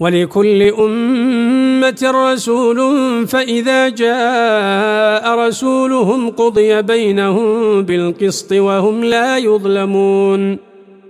ولكل أمة رسول فإذا جاء رسولهم قضي بينهم بالقسط وهم لا يظلمون.